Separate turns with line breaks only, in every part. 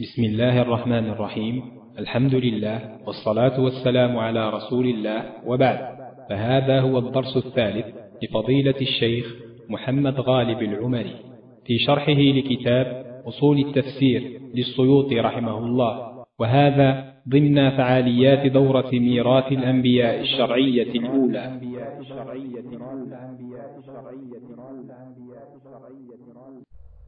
بسم الله الرحمن الرحيم. الحمد لله والصلاة والسلام على رسول الله وبعد. فهذا هو الدرس الثالث لفضيلة الشيخ محمد غالب العمري في شرحه لكتاب أصول التفسير للسيوط رحمه الله. وهذا ضمن فعاليات دورة ميراث الأنبياء الشرعية الأولى.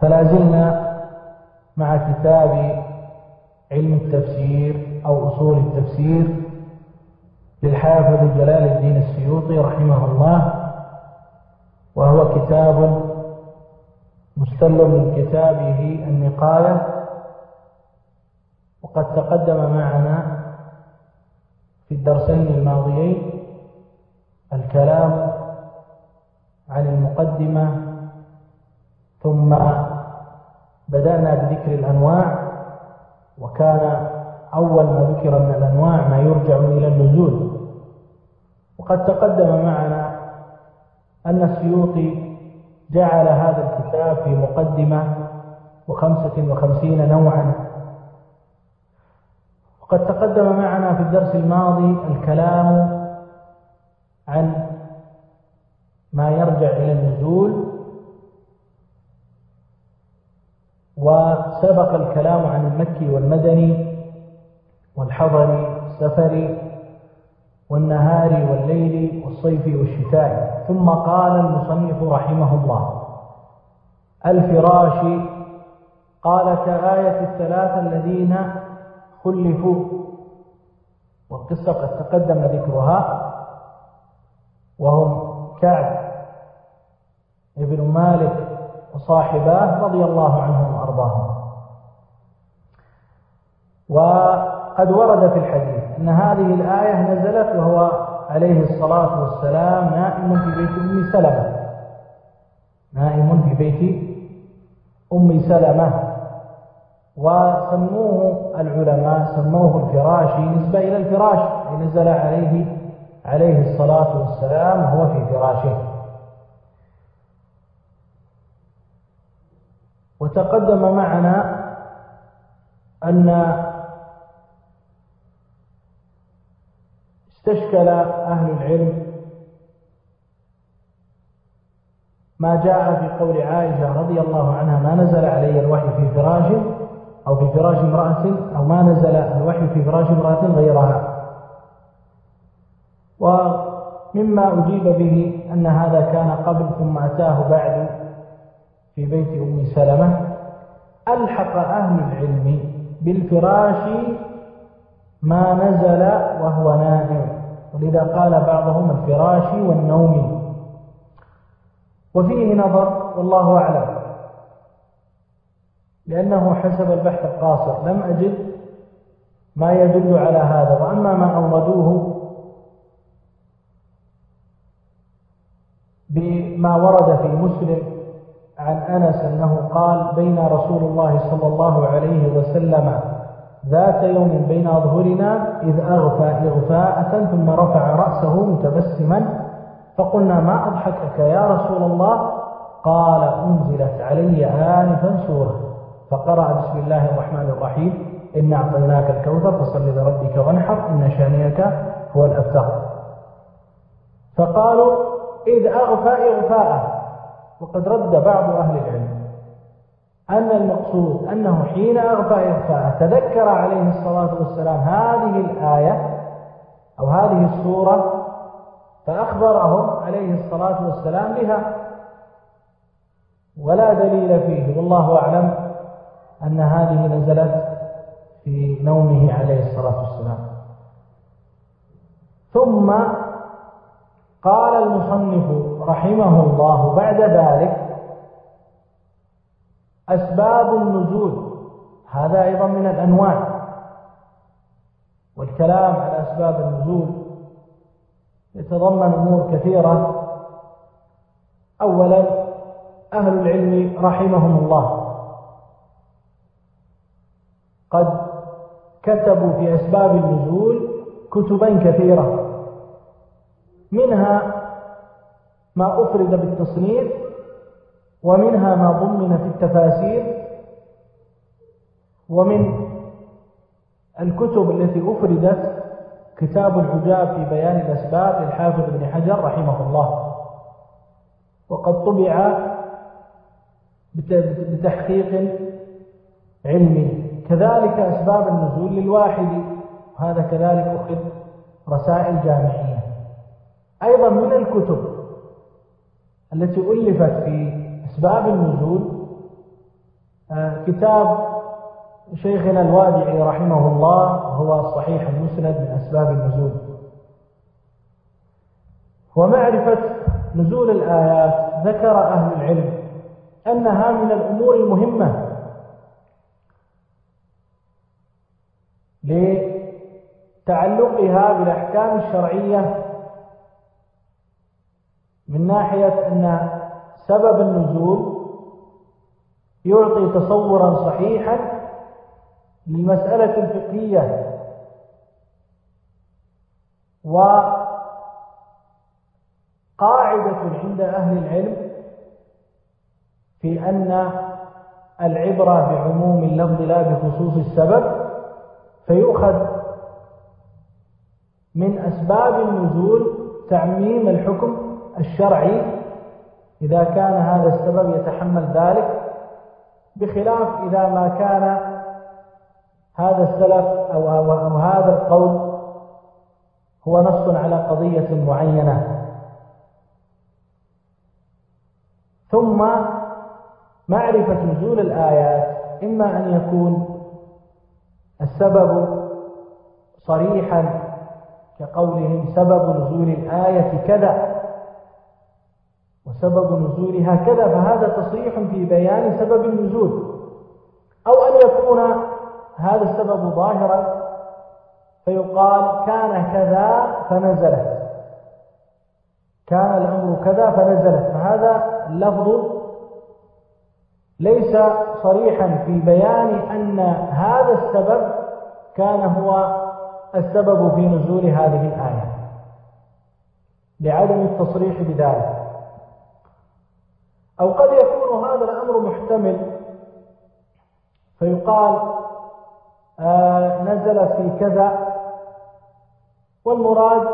فلا زلنا مع كتاب علم التفسير أو أصول التفسير للحافظ جلال الدين السيوطي رحمه الله وهو كتاب مستل من كتابه النقاية وقد تقدم معنا في الدرسين الماضيين الكلام عن المقدمة ثم بدأنا بذكر الأنواع وكان أول ما ذكر من الأنواع ما يرجع إلى النزول. وقد تقدم معنا أن السيوطي جعل هذا الكتاب في مقدمة وخمسة وخمسين نوعا. وقد تقدم معنا في الدرس الماضي الكلام عن ما يرجع إلى النزول وسبق الكلام عن المكي والمدني والحضري والسفري والنهار والليل والصيف والشتاء. ثم قال المصنف رحمه الله الفراش قال كآية الثلاثة الذين خلفوا والقصة قد تقدم ذكرها وهم كعب ابن مالك وصاحباه رضي الله عنهم وأرضاهم وقد ورد في الحديث أن هذه الآية نزلت وهو عليه الصلاة والسلام نائم في بيت أم سلمة. نائم في بيت أم سلمة. وسموه العلماء سموه الفراش نسبة إلى الفراش نزل عليه عليه الصلاة والسلام وهو في فراشه. وتقدم معنا أن استشكل أهل العلم ما جاء في قول عائشة رضي الله عنها ما نزل علي الوحي في فراش أو في فراش امرأة أو ما نزل الوحي في فراش امرأة غيرها. ومما أجيب به أن هذا كان قبل ثم أتاه بعد في بيت أم سلمة ألحق أهل العلم بالفراش ما نزل وهو نائم. ولذا قال بعضهم الفراش والنوم. وفيه نظر والله أعلم. لأنه حسب البحث القاصر. لم أجد ما يدل على هذا. وأما ما أوردوه بما ورد في مسلم عن أنس أنه قال بين رسول الله صلى الله عليه وسلم ذات يوم بين أظهرنا إذ أغفى إغفاءة ثم رفع رأسه متبسما فقلنا ما أضحكك يا رسول الله؟ قال أنزلت علي آنفا سورة فقرأ بسم الله الرحمن الرحيم إن أعطيناك الكوثر فصل لربك وانحر إن شانئك هو الأبتر. فقالوا إذ أغفى إغفاءه وقد رد بعض أهل العلم أن المقصود أنه حين أغفى إغفاءه تذكر عليه الصلاة والسلام هذه الآية أو هذه السورة فأخبرهم عليه الصلاة والسلام بها. ولا دليل فيه والله أعلم أن هذه نزلت في نومه عليه الصلاة والسلام. ثم قال المصنف رحمه الله بعد ذلك أسباب النزول هذا أيضا من الأنواع والكلام على أسباب النزول يتضمن أمور كثيرة. أولا أهل العلم رحمهم الله قد كتبوا في أسباب النزول كتبا كثيرة. منها ما أفرد بالتصنيف ومنها ما ضمن في التفاسير ومن الكتب التي أفردت كتاب العجاب في بيان الأسباب للحافظ ابن حجر رحمه الله. وقد طبع بتحقيق علمي. كذلك أسباب النزول للواحد وهذا كذلك أخذ رسائل جامعية. أيضا من الكتب التي ألفت في أسباب النزول آه، كتاب شيخنا الوادعي رحمه الله هو الصحيح المسند من أسباب النزول. ومعرفة نزول الآيات ذكر أهل العلم أنها من الأمور المهمة لتعلقها بالأحكام الشرعية من ناحية أن سبب النزول يعطي تصورا صحيحا للمسألة الفقهية وقاعدة عند أهل العلم في أن العبرة بعموم اللفظ لا بخصوص السبب فيؤخذ من أسباب النزول تعميم الحكم الشرعي إذا كان هذا السبب يتحمل ذلك بخلاف إذا ما كان هذا السلف أو, أو, أو هذا القول هو نص على قضية معينة. ثم معرفة نزول الآيات إما أن يكون السبب صريحا كقولهم سبب نزول الآية كذا وسبب نزولها كذا فهذا تصريح في بيان سبب النزول. أو أن يكون هذا السبب ظاهرا فيقال كان كذا فنزلت. كان الأمر كذا فنزلت. فهذا اللفظ ليس صريحا في بيان أن هذا السبب كان هو السبب في نزول هذه الآية. لعدم التصريح بذلك. أو قد يكون هذا الأمر محتمل فيقال آه، نزل في كذا. والمراد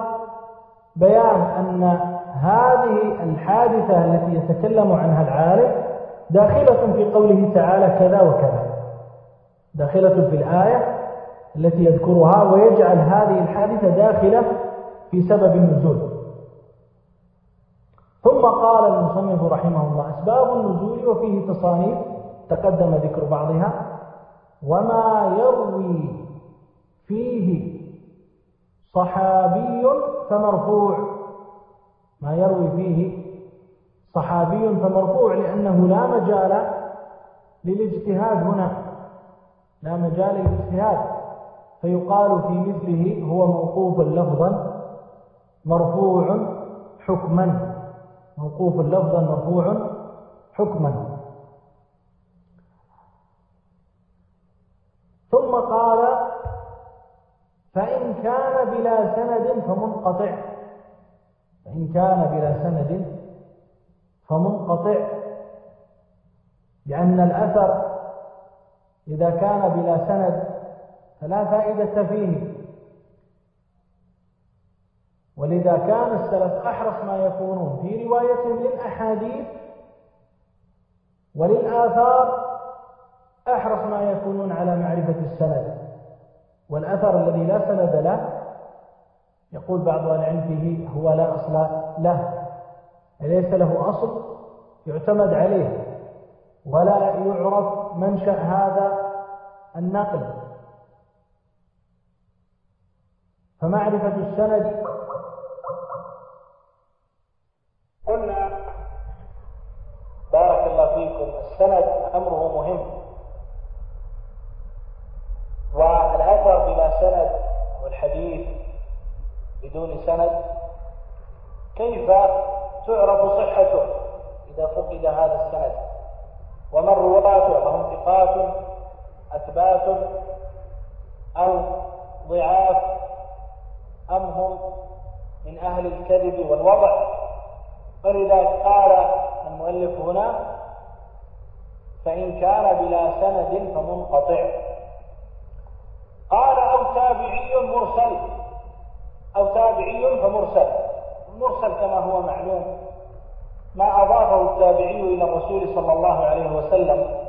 بيان أن هذه الحادثة التي يتكلم عنها العالم داخلة في قوله تعالى كذا وكذا. داخلة في الآية التي يذكرها ويجعل هذه الحادثة داخلة في سبب النزول. ثم قال المصنف رحمه الله أسباب النزول وفيه تصانيف تقدم ذكر بعضها وما يروي فيه صحابي فمرفوع. ما يروي فيه صحابي فمرفوع لأنه لا مجال للاجتهاد هنا. لا مجال للاجتهاد. فيقال في مثله هو موقوف لفظا مرفوع حكما. موقوف لفظا مرفوع حكما. ثم قال فإن كان بلا سند فمنقطع. فإن كان بلا سند فمنقطع. لأن الأثر إذا كان بلا سند فلا فائدة فيه. ولذا كان السلف أحرص ما يكونون في روايتهم للأحاديث وللآثار أحرص ما يكونون على معرفة السند. والأثر الذي لا سند له يقول بعض العلم فيه هو لا أصل له ليس له أصل يعتمد عليه ولا يعرف منشأ هذا النقل. فمعرفة السند قلنا بارك الله فيكم السند أمره مهم. والأثر بلا سند والحديث بدون سند كيف تعرف صحته إذا فقد هذا السند؟ ومن رواته فهم ثقات أثبات أو ضعاف؟ أم هم من أهل الكذب والوضع؟ فلذا قال المؤلف هنا فإن كان بلا سند فمنقطع. قال أو تابعي مرسل أو تابعي فمرسل. المرسل كما هو معلوم. ما أضافه التابعي إلى الرسول صلى الله عليه وسلم.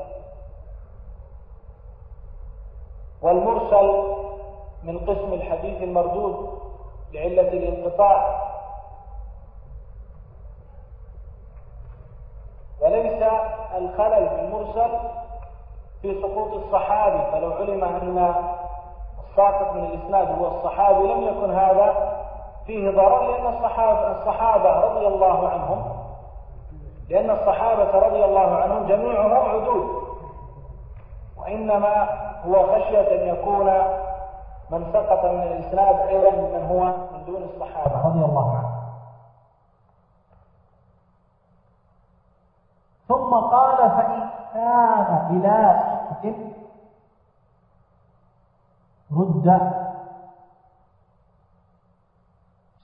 والمرسل من قسم الحديث المردود. لعلة الانقطاع. وليس الخلل في المرسل في سقوط الصحابي فلو علم أن الساقط من الإسناد هو الصحابي لم يكن هذا فيه ضرر لأن الصحابة, الصحابة رضي الله عنهم لأن الصحابة رضي الله عنهم جميعهم عدود وإنما هو خشية أن يكون من سقط من الإسناد أيضا من هو من دون الصحابة. رضي الله عنهم ثم قال فإن كان إلى رد.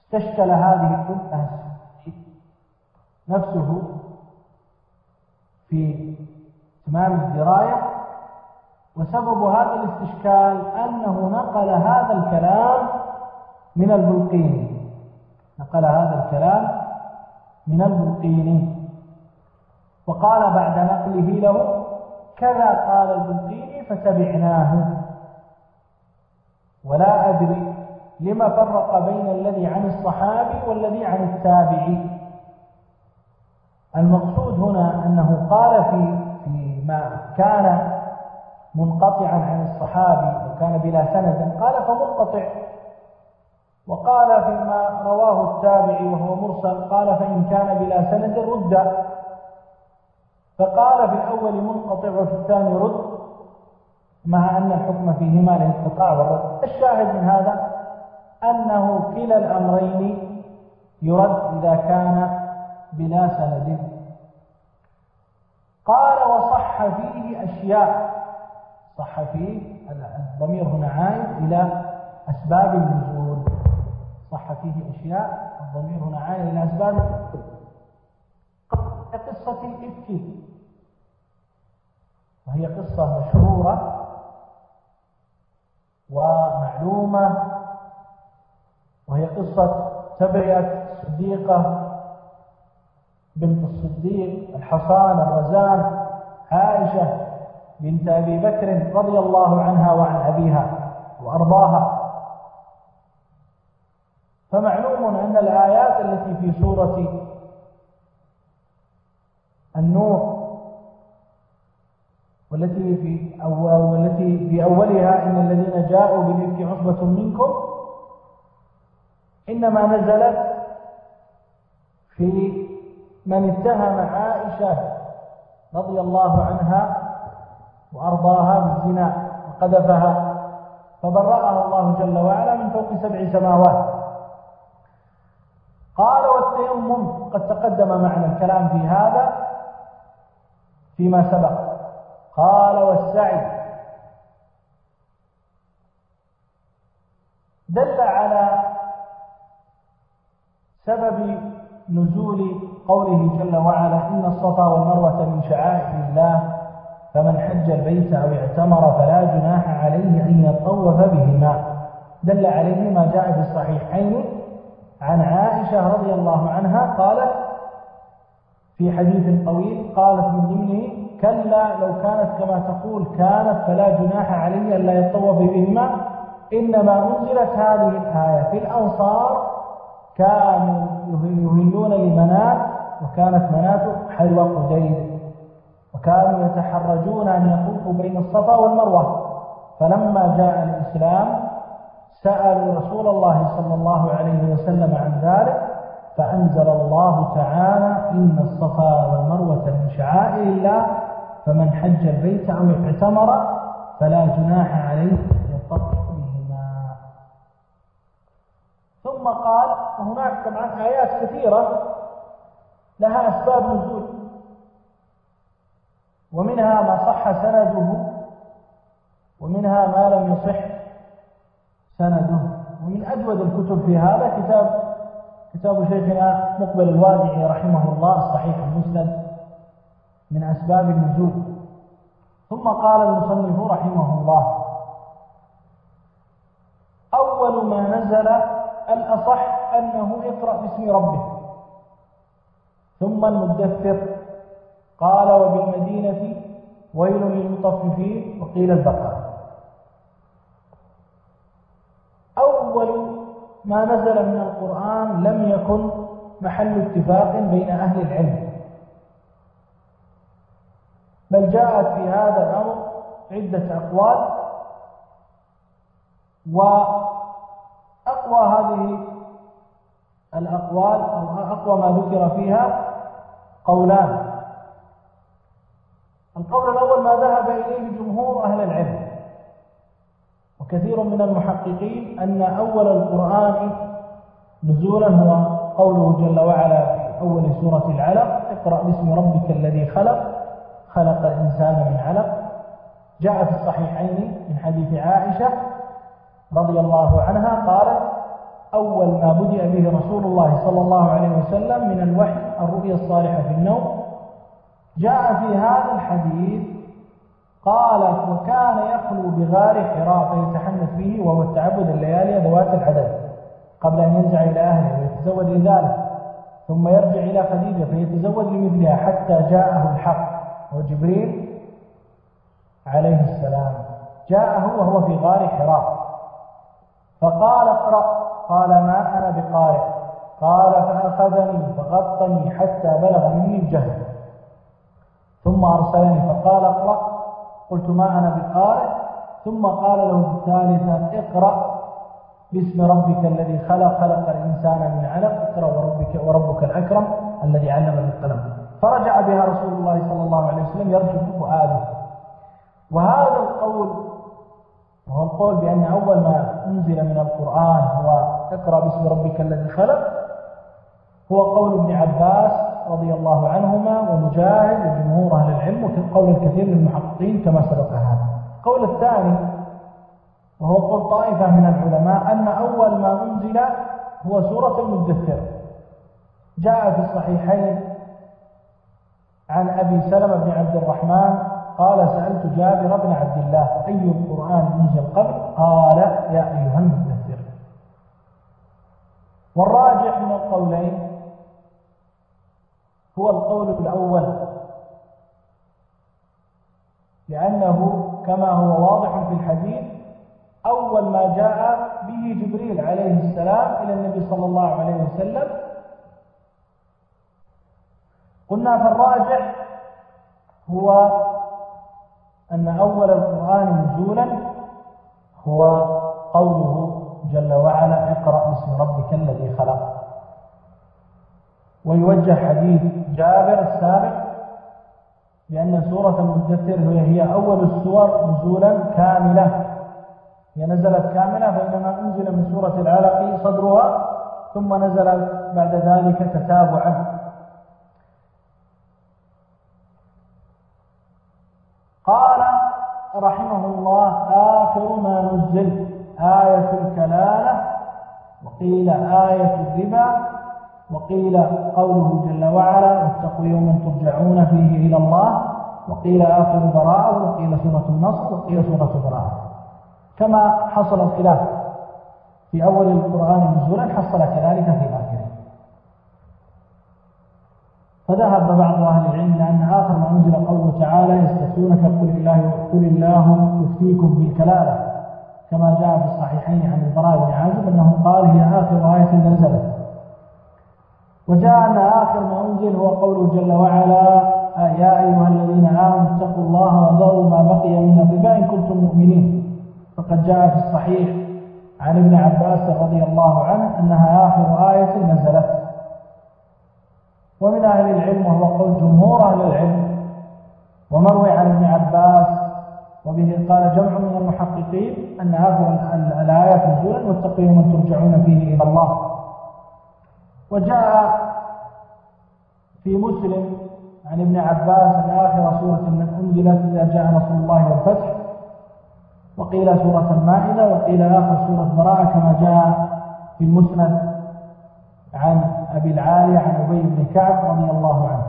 استشكل هذه الجملة نفسه في تمام الدراية. وسبب هذا الاستشكال أنه نقل هذا الكلام من البلقيني نقل هذا الكلام من البلقيني وقال بعد نقله له كذا قال البلقيني فتبعناه. ولا أدري لما فرق بين الذي عن الصحابي والذي عن التابعي. المقصود هنا أنه قال في في ما كان منقطعا عن الصحابي وكان بلا سند قال فمنقطع. وقال فيما رواه التابعي وهو مرسل قال فإن كان بلا سند رد. فقال في الأول منقطع وفي الثاني رد مع أن الحكم فيهما الانقطاع والرد. الشاهد من هذا أنه كلا الأمرين يرد إذا كان بلا سند. قال وصح فيه أشياء. صح فيه الضمير هنا عائد إلى أسباب النزول. صح فيه أشياء الضمير هنا عائد إلى أسباب قصة الإفك. وهي قصة مشهورة ومعلومة. وهي قصة تبعية الصديقة بنت الصديق الحصان الرزان عائشة. بنت أبي بكر رضي الله عنها وعن أبيها وأرضاها. فمعلوم أن الآيات التي في سورة النور والتي في أول والتي في أولها إن الذين جاءوا بالإفك عصبة منكم إنما نزلت في من اتهم عائشة رضي الله عنها وأرضاها بالزنا وقذفها فبرأها الله جل وعلا من فوق سبع سماوات. قال والتيمم قد تقدم معنا الكلام في هذا فيما سبق. قال والسعي دل على سبب نزول قوله جل وعلا إن الصفا والمروة من شعائر الله فمن حج البيت أو اعتمر فلا جناح عليه أن يطوف بهما. دل عليه ما جاء في الصحيحين عن عائشة رضي الله عنها قالت في حديث طويل قالت من ضمنه كلا لو كانت كما تقول كانت فلا جناح علي ألا يطوف بهما إنما أنزلت هذه الآية في الأنصار كانوا يهلون لمنات وكانت منات حلوى قديد وكانوا يتحرجون أن يطوفوا بين الصفا والمروة. فلما جاء الإسلام سألوا رسول الله صلى الله عليه وسلم عن ذلك فأنزل الله تعالى إن الصفا والمروة من شعائر الله فمن حج البيت أو اعتمر فلا جناح عليه يطوف بهما ثم قال وهناك طبعا آيات كثيرة لها أسباب نزول. ومنها ما صح سنده ومنها ما لم يصح سنده. ومن أجود الكتب في هذا كتاب كتاب شيخنا مقبل الوادعي رحمه الله الصحيح المسند من أسباب النزول. ثم قال المصنف رحمه الله أول ما نزل الأصح أنه اقرأ باسم ربك ثم المدثر قال وبالمدينة ويل للمطففين وقيل البقرة. أول ما نزل من القرآن لم يكن محل اتفاق بين أهل العلم. بل جاءت في هذا الأمر عدة أقوال وأقوى هذه الأقوال أو أقوى ما ذكر فيها قولان. القول الأول ما ذهب إليه جمهور أهل العلم. وكثير من المحققين أن أول القرآن نزولا هو قوله جل وعلا في أول سورة العلق اقرأ باسم ربك الذي خلق خلق الإنسان من علق. جاء في الصحيحين من حديث عائشة رضي الله عنها قالت أول ما بدأ به رسول الله صلى الله عليه وسلم من الوحي الرؤيا الصالحة في النوم جاء في هذا الحديث قال وكان يخلو بغار حراء فيتحنث فيه وهو التعبد الليالي ذوات العدد قبل أن يرجع إلى أهله ويتزوج لذلك ثم يرجع إلى خديجة فيتزوج لمثلها حتى جاءه الحق. وجبريل عليه السلام جاءه وهو في غار حراء فقال اقرأ. قال ما أنا بقارئ. قال فأخذني فغطني حتى بلغ مني الجهل. ثم أرسلني فقال اقرأ. قلت ما أنا بقارئ. ثم قال له الثالثة اقرأ باسم ربك الذي خلق خلق الإنسان من علق. اقرأ وربك, وربك الأكرم الذي علم بالقلم فرجع بها رسول الله صلى الله عليه وسلم يرجف فؤاده. وهذا القول وهو القول بأن أول ما أنزل من القرآن هو اقرأ باسم ربك الذي خلق هو قول ابن عباس رضي الله عنهما ومجاهد وجمهور أهل العلم وفي قول الكثير من المحققين كما سبق هذا. القول الثاني وهو قول طائفة من العلماء أن أول ما أنزل هو سورة المدثر. جاء في الصحيحين عن أبي سلمة بن عبد الرحمن قال سألت جابر بن عبد الله أي القرآن أنزل قبل؟ قال يا أيها المدثر. والراجح من القولين هو القول الأول. لأنه كما هو واضح في الحديث أول ما جاء به جبريل عليه السلام إلى النبي صلى الله عليه وسلم قلنا فالراجح هو أن أول القرآن نزولا هو قوله جل وعلا اقرأ باسم ربك الذي خلق ويوجه حديث جابر السابق بأن سورة المدثر هي أول السور نزولا كاملة. هي نزلت كاملة بينما أنزل من سورة العلق صدرها ثم نزل بعد ذلك تتابعا. قال رحمه الله آخر ما نزل آية الكلالة وقيل آية الربا وقيل قوله جل وعلا واتقوا يوما ترجعون فيه إلى الله. وقيل آخر براءة وقيل سورة النصر وقيل سورة براءة كما حصل الخلاف في أول القرآن نزولا حصل كذلك في آخره. فذهب بعض أهل العلم لأن آخر ما أنزل قوله تعالى يستفتونك قل الله قل الله يفتيكم بالكلالة. كما جاء في الصحيحين عن البراء بن عازب أنه قال هي آخر آية نزلت. وجاء أن آخر ما أنزل هو قوله جل وعلا يا أيها الذين آمنوا اتقوا الله وذروا ما بقي من الربا إن كنتم مؤمنين. فقد جاء في الصحيح عن ابن عباس رضي الله عنه أنها آخر آية نزلت. ومن أهل العلم وهو قول جمهور أهل العلم ومروي عن ابن عباس وبه قال جمع من المحققين أن هذه الآيات نزولا واتقوا يوما ترجعون فيه إلى الله. وجاء في مسلم عن ابن عباس أن آخر سورة أنزلت إذا جاء نصر الله والفتح وقيل سورة المائدة وقيل آخر سورة براءة كما جاء في المسند عن أبي العالي عن أبي بن كعب رضي الله عنه.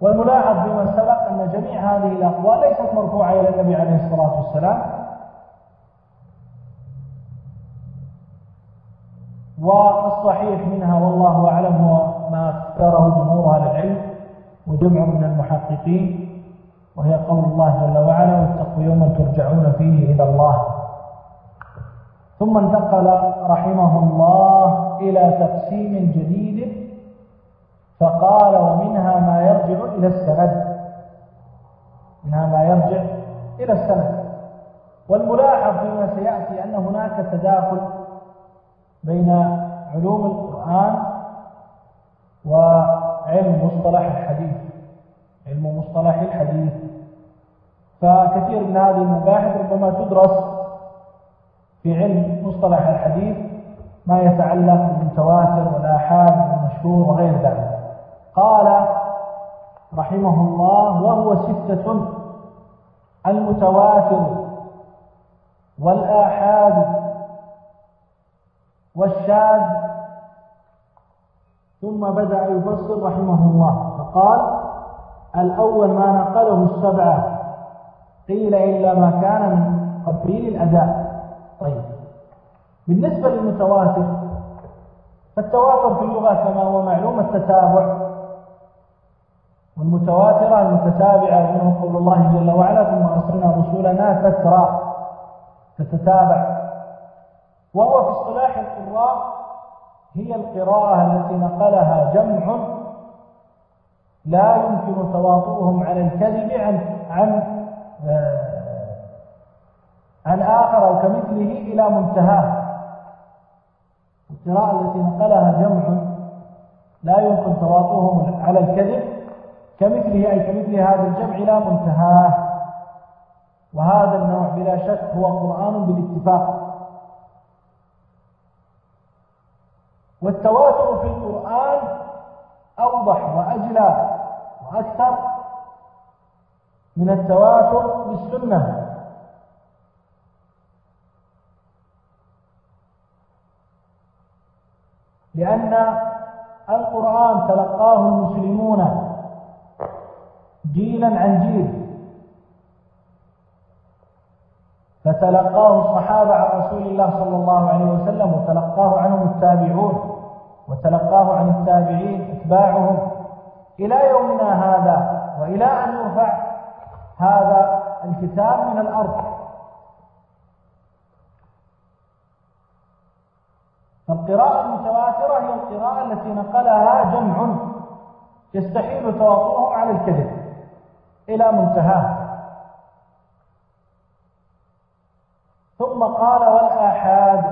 والملاحظ بما سبق أن جميع هذه الأقوال ليست مرفوعة إلى النبي عليه الصلاة والسلام والصحيح منها والله أعلم هو ما اختاره جمهور أهل العلم وجمع من المحققين وهي قول الله جل وعلا واتقوا يوما ترجعون فيه إلى الله ثم انتقل رحمه الله إلى تقسيم جديد فقال ومنها ما يرجع إلى السند منها ما يرجع إلى السند. والملاحظ فيما سيأتي أن هناك تداخل بين علوم القرآن وعلم مصطلح الحديث علم مصطلح الحديث. فكثير من هذه المباحث ربما تدرس في علم مصطلح الحديث ما يتعلق بالمتواتر والآحاد والمشهور وغير ذلك. قال رحمه الله وهو ستة المتواتر والآحاد والشاذ. ثم بدأ يفصل رحمه الله فقال الأول ما نقله السبعة. قيل إلا ما كان من قبيل الأداء. طيب. بالنسبة للمتواتر فالتواتر في اللغة كما هو معلوم التتابع. والمتواترة المتتابعة منه قول الله جل وعلا ثم أرسلنا رسولنا تترى تتتابع. وهو في اصطلاح القراء هي القراءة التي نقلها جمع لا يمكن تواطؤهم على الكذب عن عن آه، عن آخر أو كمثله إلى منتهاه. القراءة التي نقلها جمع لا يمكن تواطؤهم على الكذب كمثله أي كمثل هذا الجمع إلى منتهاه. وهذا النوع بلا شك هو قرآن بالاتفاق. والتواتر في القرآن أوضح وأجلى وأكثر من التواتر بالسنة لأن القرآن تلقاه المسلمون جيلا عن جيل. فتلقاه الصحابة عن رسول الله صلى الله عليه وسلم وتلقاه عنهم التابعون وتلقاه عن التابعين اتباعهم. إلى يومنا هذا وإلى أن يرفع هذا الكتاب من الأرض. فالقراءة المتواترة هي القراءة التي نقلها جمع يستحيل تواطؤهم على الكذب إلى منتهاه. ثم قال والآحاد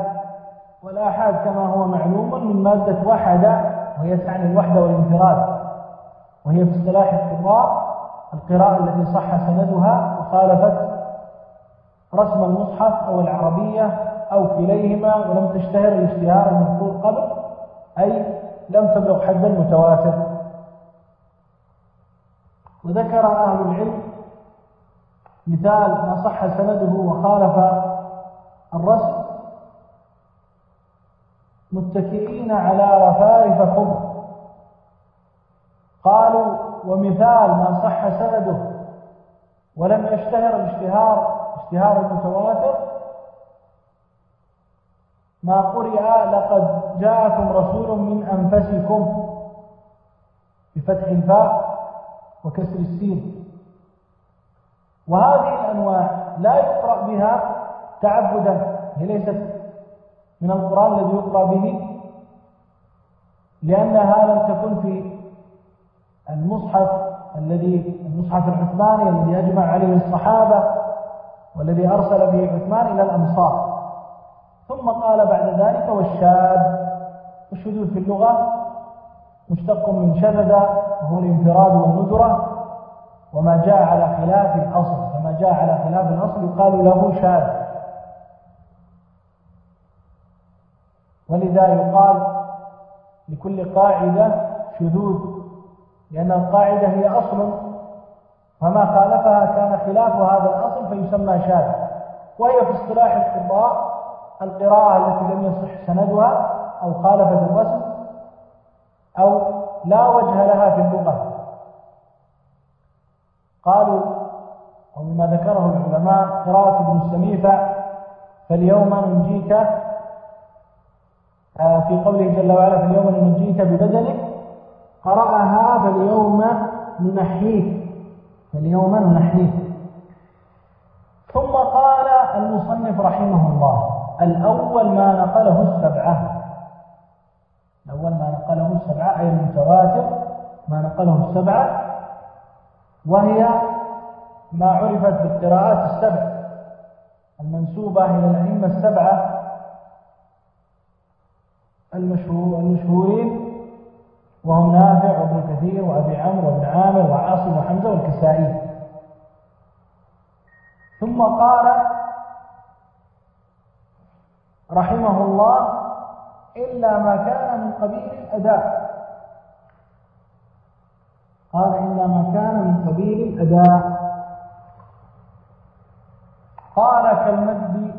والآحاد كما هو معلوم من مادة وحدة وهي تعني الوحدة والانفراد وهي في اصطلاح القراء القراءة التي صح سندها وخالفت رسم المصحف أو العربية أو كليهما ولم تشتهر الاشتهار المذكور قبل أي لم تبلغ حد المتواتر وذكر أهل العلم مثال ما صح سنده وخالف الرسم. متكئين على رفارف خبر قالوا ومثال ما صح سنده ولم يشتهر الاشتهار اشتهار المتواتر. ما قرئ لقد جاءكم رسول من أنفسكم بفتح الفاء وكسر السين. وهذه الأنواع لا يقرأ بها تعبدا هي ليست من القرآن الذي يقرأ به لأنها لم تكن في المصحف الذي المصحف العثماني الذي يجمع عليه الصحابة والذي أرسل به عثمان إلى الأمصار. ثم قال بعد ذلك والشاذ والشذوذ في اللغة مشتق من شذذ وهو الانفراد والندرة. وما جاء على خلاف الأصل فما جاء على خلاف الأصل يقال له شاذ. ولذا يقال لكل قاعدة شذوذ لأن القاعدة هي أصل فما خالفها كان خلاف هذا الأصل فيسمى شاذ. وهي في اصطلاح القراء القراءة التي لم يصح سندها أو خالفت الرسم أو لا وجه لها في اللغة. قالوا ومما ذكره العلماء قراءة ابن السميفة فاليوم ننجيك في قوله جل وعلا فاليوم ننجيك ببدنك قرأها فاليوم ننحيك. فاليوم ننحيك. ثم قال المصنف رحمه الله الأول ما نقله السبعة. الأول ما نقله السبعة أي المتواتر ما نقله السبعة وهي ما عرفت بالقراءات السبع. المنسوبة إلى الأئمة السبعة المشهورين وهم نافع وابن كثير وأبي عمرو وابن عامر وعاصم وحمزة والكسائي. ثم قال رحمه الله إلا ما كان من قبيل الأداء. قال إلا ما كان من قبيل الأداء. قال كالمد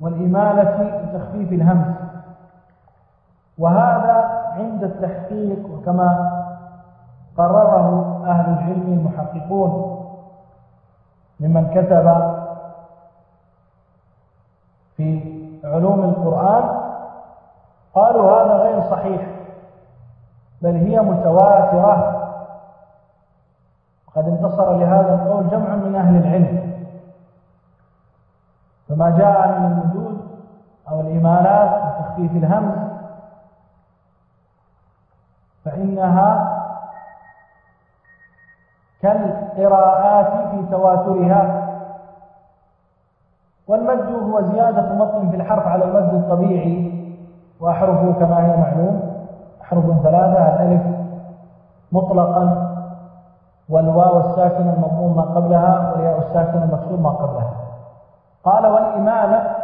والإمالة وتخفيف الهمس. وهذا عند التحقيق وكما قرره أهل العلم المحققون ممن كتب في علوم القرآن قالوا هذا غير صحيح بل هي متواترة. قد انتصر لهذا القول جمع من أهل العلم. فما جاء من الوجود أو الإيمانات وتخفيف الهمز فإنها كالقراءات في تواترها. والمد هو زيادة مطن في الحرف على المد الطبيعي وأحرفه كما هي معلوم أحرف ثلاثة الألف مطلقا والواو الساكنة المضموم ما قبلها والياء الساكنة المكسور ما قبلها. قال والإمالة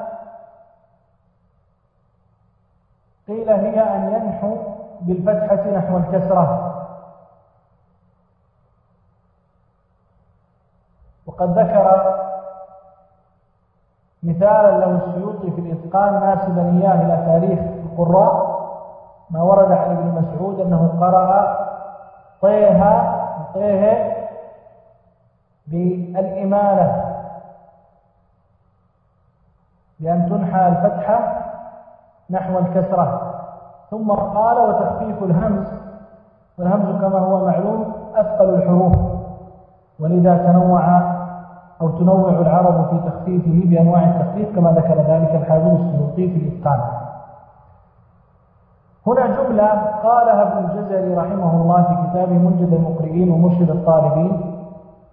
قيل هي أن ينحو بالفتحة نحو الكسرة. وقد ذكر مثالا له السيوطي في الإتقان ناسبا إياه إلى تاريخ القراء ما ورد عن ابن مسعود أنه قرأ طيها طيه بالإمالة. بأن تنحى الفتحة نحو الكسرة. ثم قال وتخفيف الهمز. والهمز كما هو معلوم أثقل الحروف. ولذا تنوع أو تنوع العرب في تخفيفه بأنواع التخفيف كما ذكر ذلك الحافظ السيوطي في الإتقان. هنا جملة قالها ابن الجزري رحمه الله في كتابه منجد المقرئين ومرشد الطالبين.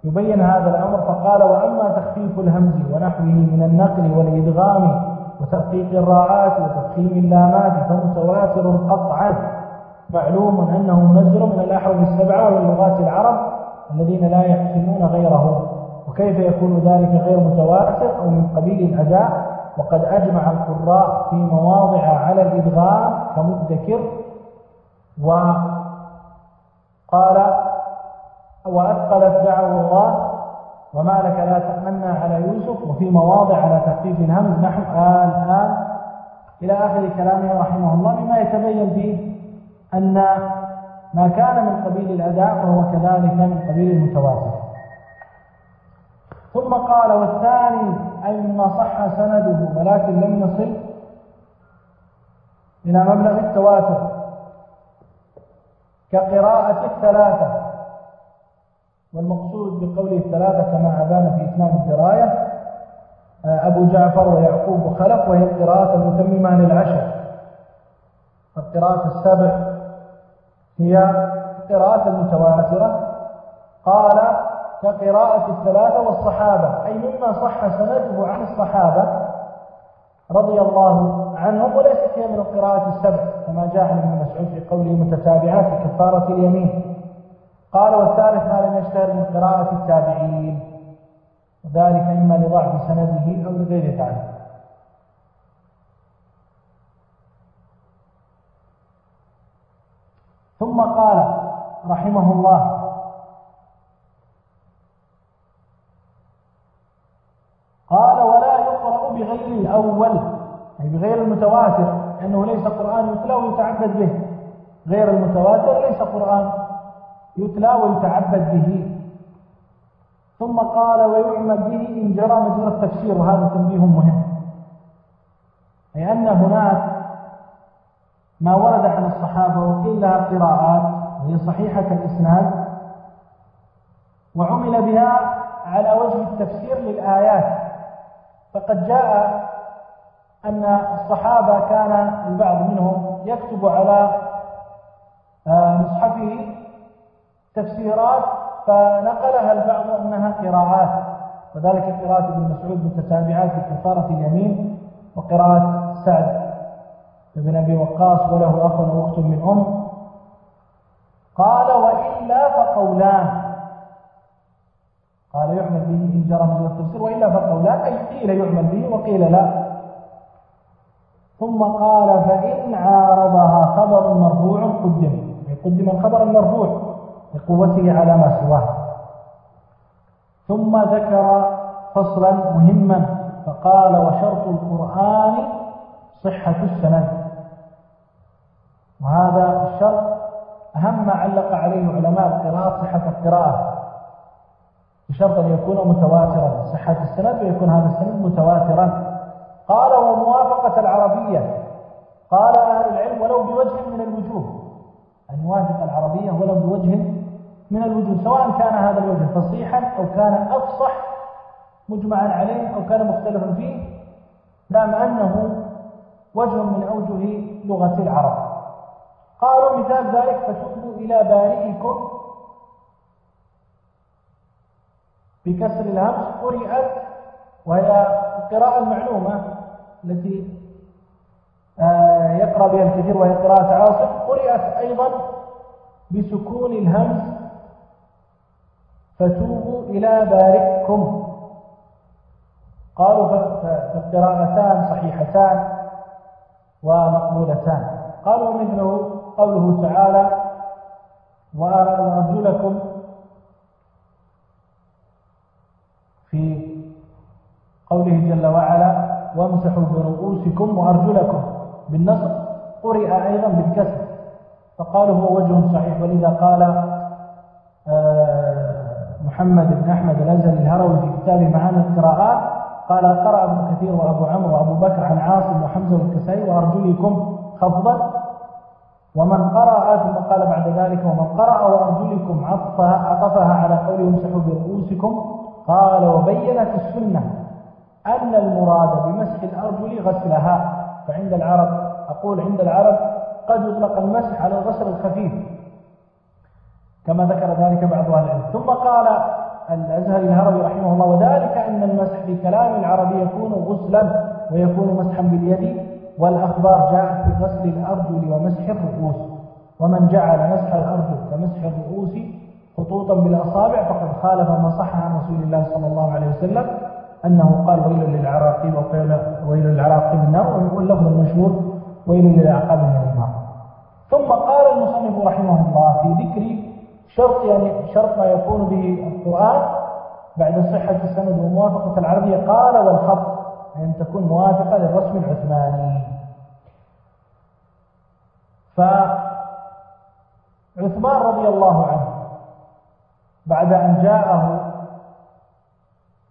يبين هذا الأمر فقال وأما تخفيف الهمز ونحوه من النقل والإدغام وتدقيق الراعات وتفخيم اللامات فمتواتر قطعا معلوم أنه منزل من الأحرف السبعة واللغات العرب الذين لا يحسنون غيره وكيف يكون ذلك غير متواتر أو من قبيل الأداء؟ وقد أجمع القراء في مواضع على الإدغام كمدكر. وقال وأثقلت دعوة الله وما لك لا تأمنا على يوسف وفي مواضع على تخفيف الهمز نحو آل آل إلى آخر كلامه رحمه الله مما يتبين فيه أن ما كان من قبيل الأداء فهو كذلك من قبيل المتواتر. ثم قال والثاني أي مما صح سنده ولكن لم يصل إلى مبلغ التواتر كقراءة الثلاثة. والمقصود بقوله الثلاثة كما أبان في إتمام الدراية أبو جعفر ويعقوب وخلق وهي القراءة المتممة للعشر القراءة السبع هي القراءة المتواترة. قال كقراءة الثلاثة والصحابة أي مما صح سنده عن الصحابة رضي الله عنهم وليست هي من القراءة السبع كما جاء عن ابن مسعود في قوله متتابعات كفارة اليمين. قال والثالث ما لم يشتهر من قراءة التابعين. وذلك إما لضعف سنده أو لغير ذلك. ثم قال رحمه الله قال ولا يقرأ بغير الأول أي بغير المتواتر لأنه ليس قرآن يتلى ويتعبد به. غير المتواتر ليس قرآن. يتلى ويتعبد به. ثم قال ويعمل به إن جرى مجرى التفسير وهذا تنبيه مهم. أي أن هناك ما ورد عن الصحابة وكلها قراءات وهي صحيحة الإسناد وعمل بها على وجه التفسير للآيات. فقد جاء أن الصحابة كان البعض منهم يكتب على آه، مصحفه تفسيرات فنقلها البعض أنها قراءات. وذلك قراءة ابن مسعود متتابعات بكفارة اليمين وقراءة سعد بن أبي وقاص وله أخ وأخت من أم. قال وإلا فقولان. قال يعمل به إن جرى مجرى التفسير وإلا فقولان أي قيل يعمل به وقيل لا. ثم قال فإن عارضها خبر مرفوع قدم قدم الخبر المرفوع. لقوته على ما سواه. ثم ذكر فصلا مهما فقال وشرط القرآن صحة السند. وهذا الشرط أهم ما علق عليه علماء القراءة صحة القراءة. بشرط أن يكون متواترا صحة السند ويكون هذا السند متواترا. قال وموافقة العربية. قال أهل العلم ولو بوجه من الوجوه. أن يوافق العربية ولو بوجه من الوجوه سواء كان هذا الوجه فصيحا أو كان أفصح مجمعا عليه أو كان مختلفا فيه دام أنه وجه من أوجه لغة العرب. قالوا مثال ذلك فتوبوا إلى بارئكم بكسر الهمس قرئت وهي القراءة المعلومة التي آه، يقرأ بها الكثير وهي قراءة عاصم قرئت أيضا بسكون الهمس فتوبوا إلى بارئكم. قالوا فالقراءتان صحيحتان ومقبولتان. قالوا مثله قوله تعالى وأرجلكم في قوله جل وعلا وامسحوا برؤوسكم وأرجلكم بالنصر قرئ أيضا بالكسر. فقالوا هو وجه صحيح ولذا قال آه، محمد بن أحمد الأزهري الهروي في كتابه معاني القراءات قال قرأ ابن كثير وأبو عمرو وأبو بكر عن عاصم وحمزة والكسائي وأرجلكم خفضا ومن قرأ ثم قال بعد ذلك ومن قرأ وأرجلكم عطفها, عطفها على قوله امسحوا برؤوسكم. قال وبينت السنة أن المراد بمسح الأرجل غسلها فعند العرب أقول عند العرب قد يطلق المسح على الغسل الخفيف. كما ذكر ذلك بعض أهل العلم. ثم قال الأزهري الهروي رحمه الله وذلك أن المسح في كلام العرب يكون غسلا ويكون مسحا باليد والأخبار جاءت بغسل الأرجل ومسح الرؤوس. ومن جعل مسح الأرجل كمسح الرؤوس خطوطا بالأصابع فقد خالف ما صح عن رسول الله صلى الله عليه وسلم أنه قال ويل للعراقي وقيل ويل للعراقي من النار واللفظ المشهور ويل للعقاب من النار ثم قال المصنف رحمه الله في ذكر شرط يعني شرط ما يكون به القرآن بعد صحة السند وموافقة العربية قال والخط أن تكون موافقة للرسم العثماني. فعثمان رضي الله عنه بعد أن جاءه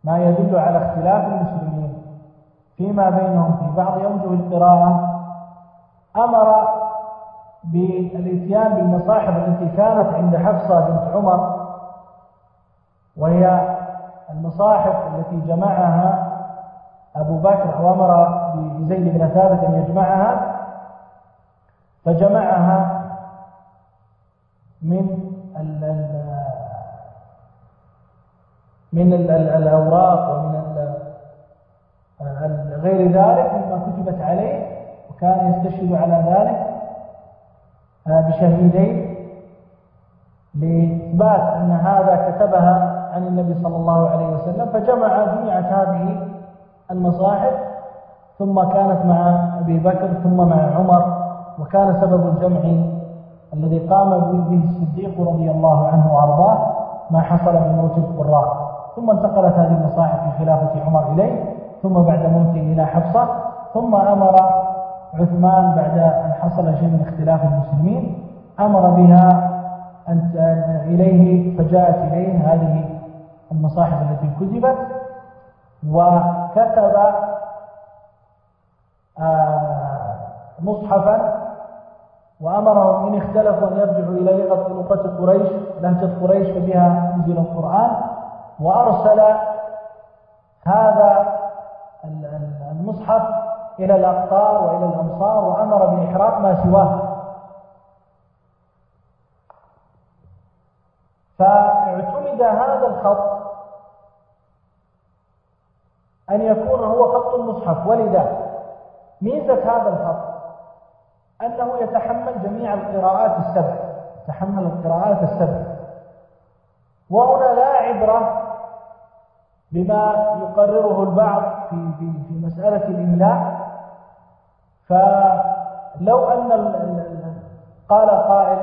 ما يدل على اختلاف المسلمين فيما بينهم في بعض أوجه القراءة أمر بالإتيان بالمصاحف التي كانت عند حفصة بنت عمر وهي المصاحف التي جمعها أبو بكر وأمر بزيد بن ثابت أن يجمعها فجمعها من من الأوراق ومن غير ذلك مما كتبت عليه وكان يستشهد على ذلك. بشهيدين. لإثبات أن هذا كتبها عن النبي صلى الله عليه وسلم فجمع جمعت هذه المصاحف ثم كانت مع أبي بكر ثم مع عمر وكان سبب الجمع الذي قام به الصديق رضي الله عنه وأرضاه ما حصل من موت القراء ثم انتقلت هذه المصاحف في خلافة عمر إليه ثم بعد موته إلى حفصة ثم أمر عثمان بعد أن حصل شيء من اختلاف المسلمين أمر بها أن إليه فجاءت إليه هذه المصاحف التي كتبت وكتب آه، مصحفا وأمرهم إن اختلفوا أن يرجعوا إلى لغة قريش لهجة قريش فبها نزل القرآن وأرسل هذا المصحف إلى الأقطار وإلى الأمصار وأمر بإحراق ما سواه. فاعتمد هذا الخط أن يكون هو خط المصحف. ولذا ميزة هذا الخط أنه يتحمل جميع القراءات السبع. يتحمل القراءات السبع. وهنا لا عبرة بما يقرره البعض في, في, في مسألة الإملاء. فلو أن قال قائل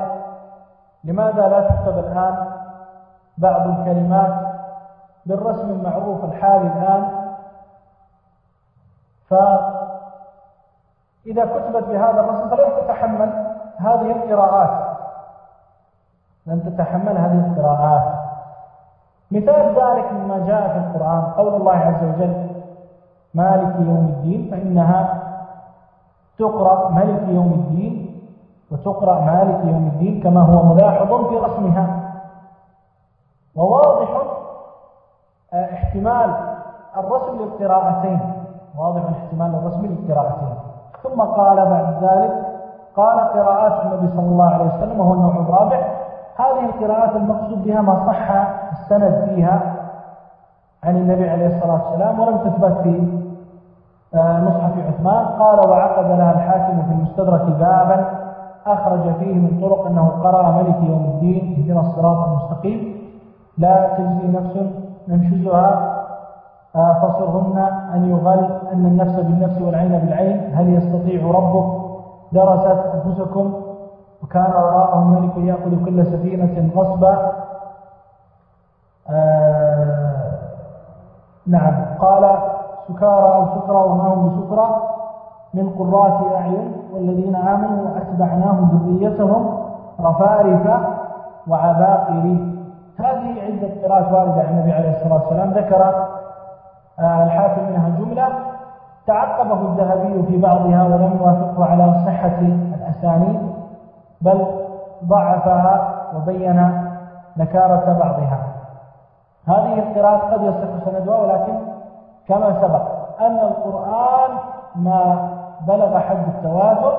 لماذا لا تكتب الآن بعض الكلمات بالرسم المعروف الحالي الآن؟ فإذا كتبت بهذا الرسم فلن تتحمل هذه القراءات. لن تتحمل هذه القراءات. مثال ذلك مما جاء في القرآن قول الله عز وجل مالك يوم الدين فإنها تقرأ ملك يوم الدين وتقرأ مالك يوم الدين كما هو ملاحظ في رسمها. وواضح احتمال الرسم للقراءتين. واضح احتمال الرسم للقراءتين. ثم قال بعد ذلك قال قراءات النبي صلى الله عليه وسلم وهو النوع الرابع. هذه القراءات المقصود بها ما صح السند فيها عن النبي عليه الصلاة والسلام ولم تثبت في مصحف عثمان قال وعقد لها الحاكم في المستدرك بابا أخرج فيه من طرق أنه قرأ ملك يوم الدين اهدنا الصراط المستقيم. لا تجزي نفس ننشزها. آه، فصرهن أن يغل أن النفس بالنفس والعين بالعين. هل يستطيع ربك؟ درست أنفسكم. وكان وراءهم ملك يأخذ كل سفينة غصبا. آه نعم. قال سكارى أو سكرى وما هم بسكرى من قرات أعين والذين آمنوا وأتبعناهم ذريتهم رفارف وعباقر. هذه عدة قراءات واردة عن النبي عليه الصلاة والسلام. ذكر آه، الحاكم منها جملة تعقبه الذهبي في بعضها ولم يوافقه على صحة الأسانيد بل ضعفها وبين نكارة بعضها. هذه القراءات قد يصح سندها ولكن كما سبق أن القرآن ما بلغ حد التواتر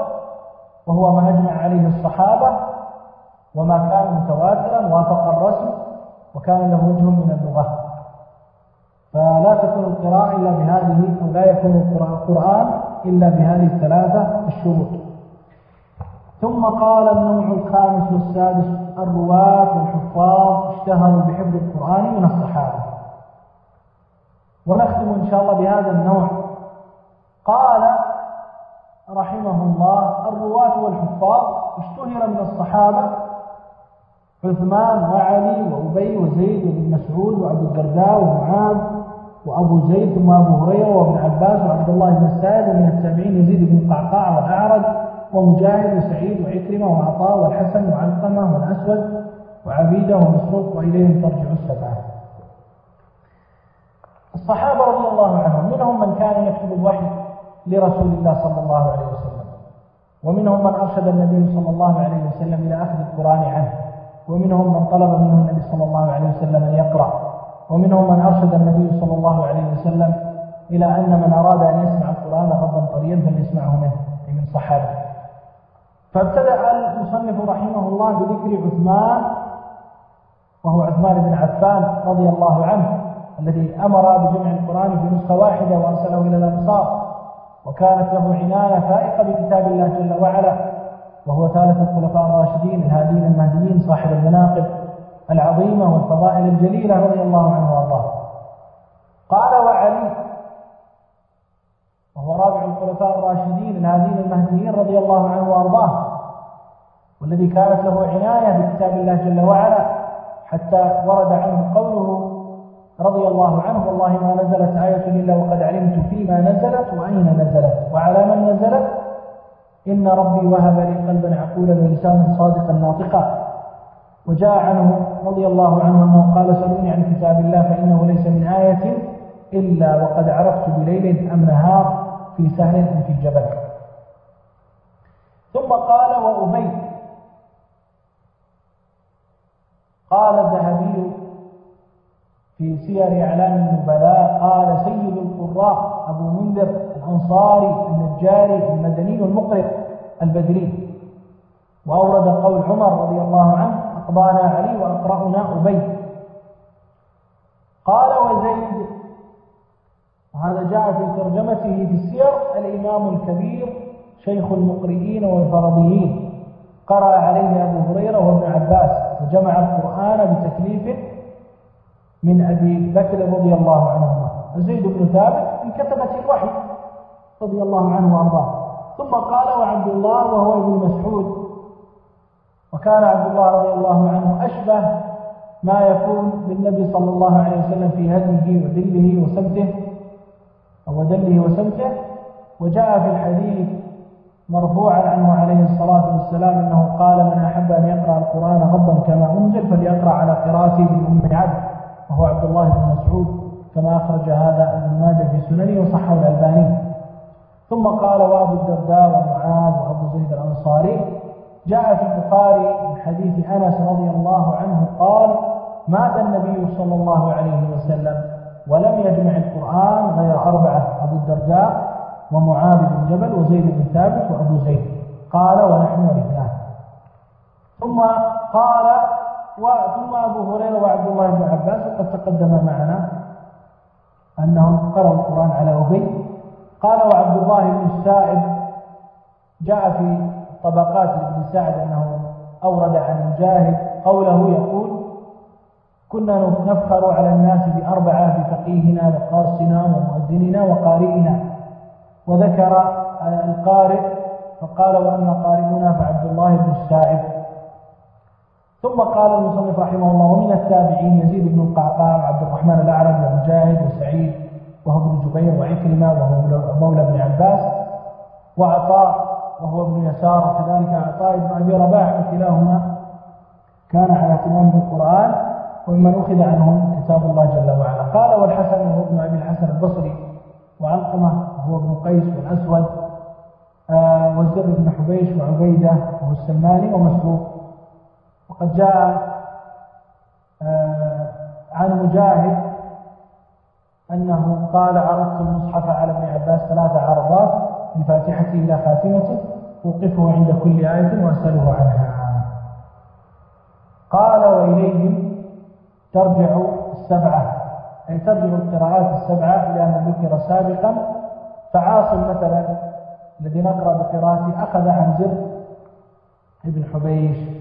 وهو ما أجمع عليه الصحابة وما كان متواترا وافق الرسم وكان له وجه من اللغة. فلا تكون القراءة إلا بهذه أو لا يكون القرآن إلا بهذه الثلاثة الشروط. ثم قال النوع الخامس والسادس الرواة والحفاظ اشتهروا بحفظ القرآن من الصحابة. ونختم إن شاء الله بهذا النوع. قال رحمه الله الرواة والحفاظ اشتهر من الصحابة عثمان وعلي وأبي وزيد وابن مسعود وأبو الدرداء ومعاذ وأبو زيد ثم أبو هريرة وابن عباس وعبد الله بن السائب ومن التابعين يزيد بن قعقاع والأعرج ومجاهد وسعيد وعكرمة وعطاء والحسن وعلقمة والأسود وعبيدة ومسروق وإليهم ترجع السبعة. الصحابة رضي الله عنهم. منهم من كان يكتب الوحي لرسول الله صلى الله عليه وسلم. ومنهم من أرشد النبي صلى الله عليه وسلم إلى أخذ القرآن عنه. ومنهم من طلب منه النبي صلى الله عليه وسلم أن يقرأ. ومنهم من أرشد النبي صلى الله عليه وسلم إلى أن من أراد أن يسمع القرآن غضا طريا فليسمعه منه. من صحابه فابتدأ المصنف رحمه الله بذكر عثمان وهو عثمان بن عفان رضي الله عنه. الذي أمر بجمع القرآن في نسخة واحدة وأرسله إلى الأمصار وكانت له عناية فائقة بكتاب الله جل وعلا وهو ثالث الخلفاء الراشدين الهادين المهديين صاحب المناقب العظيمة والفضائل الجليلة رضي الله عنه وأرضاه. قال وعلي وهو رابع الخلفاء الراشدين الهادين المهديين رضي الله عنه وأرضاه والذي كانت له عناية بكتاب الله جل وعلا حتى ورد عنه قوله رضي الله عنه والله ما نزلت آية إلا وقد علمت فيما نزلت وأين نزلت وعلى من نزلت. إن ربي وهب لي قلبا عقولا ولسانا صادقا ناطقا. وجاء عنه رضي الله عنه أنه قال سألوني عن كتاب الله فإنه ليس من آية إلا وقد عرفت بليل أم نهار في سهل في جبل ثم قال وأبي. قال الذهبي في سير أعلام النبلاء قال سيد القراء أبو منذر الأنصاري النجاري المدني المقرئ البدري. وأورد قول عمر رضي الله عنه أقضانا علي وأقرأنا أبي. قال وزيد وهذا جاء في ترجمته في السير الإمام الكبير شيخ المقرئين والفرضيين. قرأ عليه أبو هريرة وابن عباس وجمع القرآن بتكليف من أبي بكر رضي الله عنهما. زيد بن ثابت من كتبة الوحي رضي الله عنه وأرضاه. ثم قال وعبد الله وهو ابن مسعود. وكان عبد الله رضي الله عنه أشبه ما يكون بالنبي صلى الله عليه وسلم في هديه ودله وسمته أو دله وسمته. وجاء في الحديث مرفوعا عنه عليه الصلاة والسلام أنه قال من أحب أن يقرأ القرآن غضا كما أنزل فليقرأ على قراءته بالأم عبد. وهو عبد الله بن مسعود كما أخرج هذا ابن ماجه في سننه وصحه الألباني. ثم قال وأبو الدرداء ومعاذ وأبو زيد الأنصاري. جاء في البخاري من حديث أنس رضي الله عنه قال مات النبي صلى الله عليه وسلم ولم يجمع القرآن غير أربعة أبو الدرداء ومعاذ بن جبل وزيد بن ثابت وأبو زيد. قال ونحن الاثنان ثم قال ثم أبو هريرة وعبد الله بن عباس وقد تقدم معنا أنهم قرأوا القرآن على أبي قال وعبد الله بن السائب جاء في طبقات ابن سعد أنه أورد عن مجاهد قوله يقول كنا نفخر على الناس بأربعة بفقيهنا وقاصنا ومؤذننا وقارئنا وذكر القارئ فقال وأما قارئنا فعبد الله بن السائب ثم قال المصنف رحمه الله ومن التابعين يزيد بن القعقاع وعبد الرحمن الأعرج ومجاهد وسعيد وهو ابن جبير وعكرمة وهو مولى بن عباس وعطاء وهو ابن يسار وكذلك عطاء بن أبي رباح وكلاهما كان على اهتمام بالقرآن وممن أخذ عنهم كتاب الله جل وعلا. قال والحسن وهو ابن أبي الحسن البصري وعلقمة وهو ابن قيس والأسود آه والزر بن حبيش وعبيدة وهو السماني ومسروق. وقد جاء آه عن مجاهد أنه قال عرضت المصحف على ابن عباس ثلاث عرضات من فاتحته إلى خاتمته أوقفه عند كل آية وأسأله عنها. قال وإليهم ترجع السبعة أي ترجع القراءات السبعة إلى ما ذكر سابقا. فعاصم مثلا الذي نقرأ بقراءته أخذ عن زر ابن حبيش.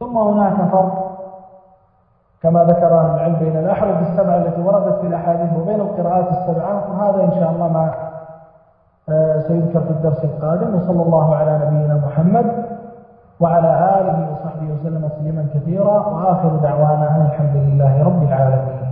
ثم هناك فرق. كما ذكر أهل العلم بين الأحرف السبعة التي وردت في الأحاديث وبين القراءات السبعة وهذا إن شاء الله ما آه، سيذكر في الدرس القادم. وصلى الله على نبينا محمد وعلى آله وصحبه وسلم تسليما كثيرا. وآخر دعوانا أن الحمد لله رب العالمين.